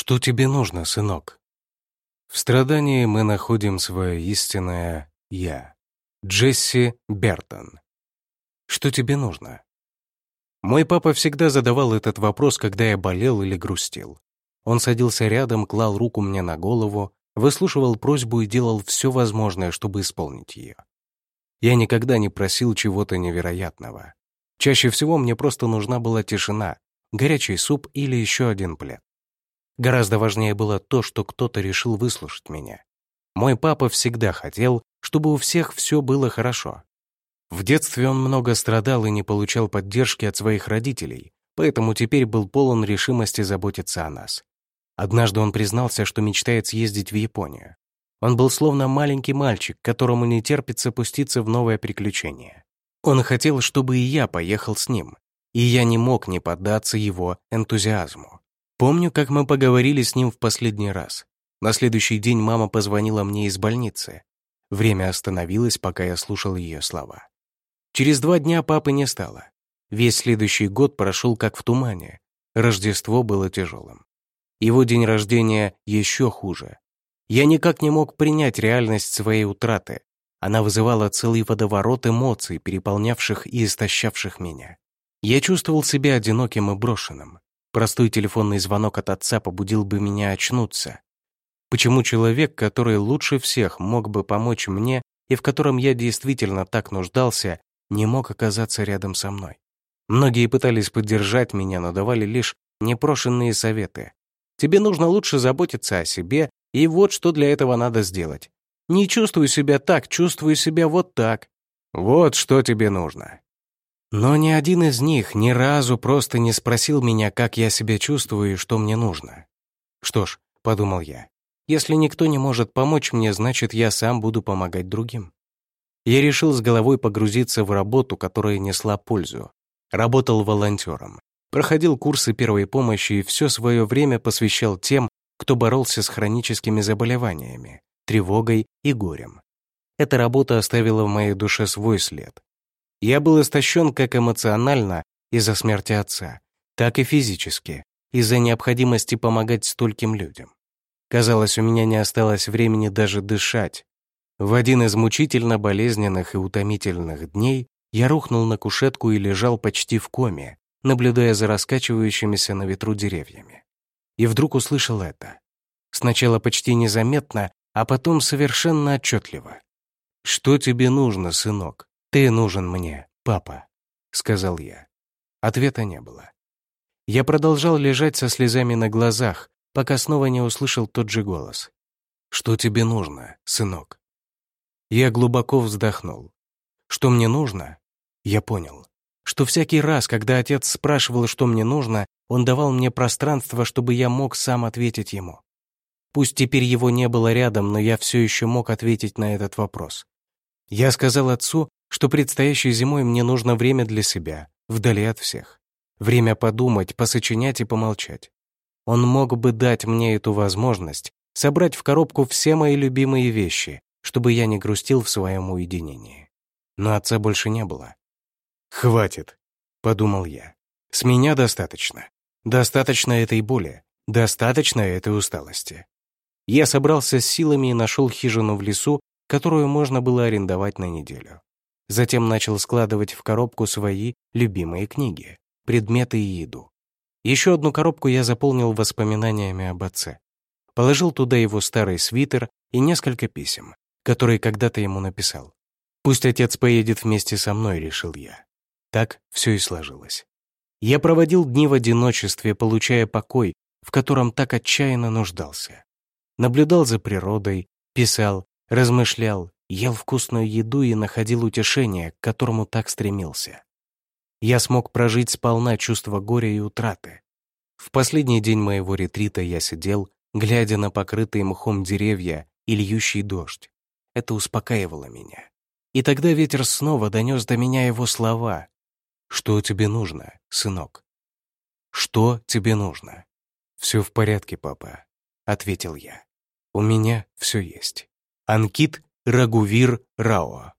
Что тебе нужно, сынок? В страдании мы находим свое истинное «я». Джесси Бертон. Что тебе нужно? Мой папа всегда задавал этот вопрос, когда я болел или грустил. Он садился рядом, клал руку мне на голову, выслушивал просьбу и делал все возможное, чтобы исполнить ее. Я никогда не просил чего-то невероятного. Чаще всего мне просто нужна была тишина, горячий суп или еще один плед. Гораздо важнее было то, что кто-то решил выслушать меня. Мой папа всегда хотел, чтобы у всех все было хорошо. В детстве он много страдал и не получал поддержки от своих родителей, поэтому теперь был полон решимости заботиться о нас. Однажды он признался, что мечтает съездить в Японию. Он был словно маленький мальчик, которому не терпится пуститься в новое приключение. Он хотел, чтобы и я поехал с ним, и я не мог не поддаться его энтузиазму. Помню, как мы поговорили с ним в последний раз. На следующий день мама позвонила мне из больницы. Время остановилось, пока я слушал ее слова. Через два дня папы не стало. Весь следующий год прошел как в тумане. Рождество было тяжелым. Его день рождения еще хуже. Я никак не мог принять реальность своей утраты. Она вызывала целый водоворот эмоций, переполнявших и истощавших меня. Я чувствовал себя одиноким и брошенным. Простой телефонный звонок от отца побудил бы меня очнуться. Почему человек, который лучше всех мог бы помочь мне и в котором я действительно так нуждался, не мог оказаться рядом со мной? Многие пытались поддержать меня, но давали лишь непрошенные советы. Тебе нужно лучше заботиться о себе, и вот что для этого надо сделать. Не чувствую себя так, чувствую себя вот так. Вот что тебе нужно. Но ни один из них ни разу просто не спросил меня, как я себя чувствую и что мне нужно. Что ж, подумал я, если никто не может помочь мне, значит, я сам буду помогать другим. Я решил с головой погрузиться в работу, которая несла пользу. Работал волонтером, проходил курсы первой помощи и все свое время посвящал тем, кто боролся с хроническими заболеваниями, тревогой и горем. Эта работа оставила в моей душе свой след. Я был истощен как эмоционально из-за смерти отца, так и физически, из-за необходимости помогать стольким людям. Казалось, у меня не осталось времени даже дышать. В один из мучительно болезненных и утомительных дней я рухнул на кушетку и лежал почти в коме, наблюдая за раскачивающимися на ветру деревьями. И вдруг услышал это. Сначала почти незаметно, а потом совершенно отчетливо. «Что тебе нужно, сынок? Ты нужен мне, папа», — сказал я. Ответа не было. Я продолжал лежать со слезами на глазах, пока снова не услышал тот же голос. «Что тебе нужно, сынок?» Я глубоко вздохнул. Что мне нужно? Я понял, что всякий раз, когда отец спрашивал, что мне нужно, он давал мне пространство, чтобы я мог сам ответить ему. Пусть теперь его не было рядом, но я все еще мог ответить на этот вопрос. Я сказал отцу, что предстоящей зимой мне нужно время для себя, вдали от всех. Время подумать, посочинять и помолчать. Он мог бы дать мне эту возможность, собрать в коробку все мои любимые вещи, чтобы я не грустил в своем уединении. Но отца больше не было. «Хватит», — подумал я. «С меня достаточно. Достаточно этой боли, достаточно этой усталости. Я собрался с силами и нашел хижину в лесу, которую можно было арендовать на неделю. Затем начал складывать в коробку свои любимые книги, предметы и еду. Еще одну коробку я заполнил воспоминаниями об отце. Положил туда его старый свитер и несколько писем, которые когда-то ему написал. «Пусть отец поедет вместе со мной», — решил я. Так все и сложилось. Я проводил дни в одиночестве, получая покой, в котором так отчаянно нуждался наблюдал за природой, писал, размышлял, ел вкусную еду и находил утешение, к которому так стремился. Я смог прожить сполна чувство горя и утраты. В последний день моего ретрита я сидел, глядя на покрытые мхом деревья и льющий дождь. Это успокаивало меня. И тогда ветер снова донес до меня его слова. «Что тебе нужно, сынок?» «Что тебе нужно?» «Все в порядке, папа», — ответил я. У меня все есть. Анкит Рагувир Рао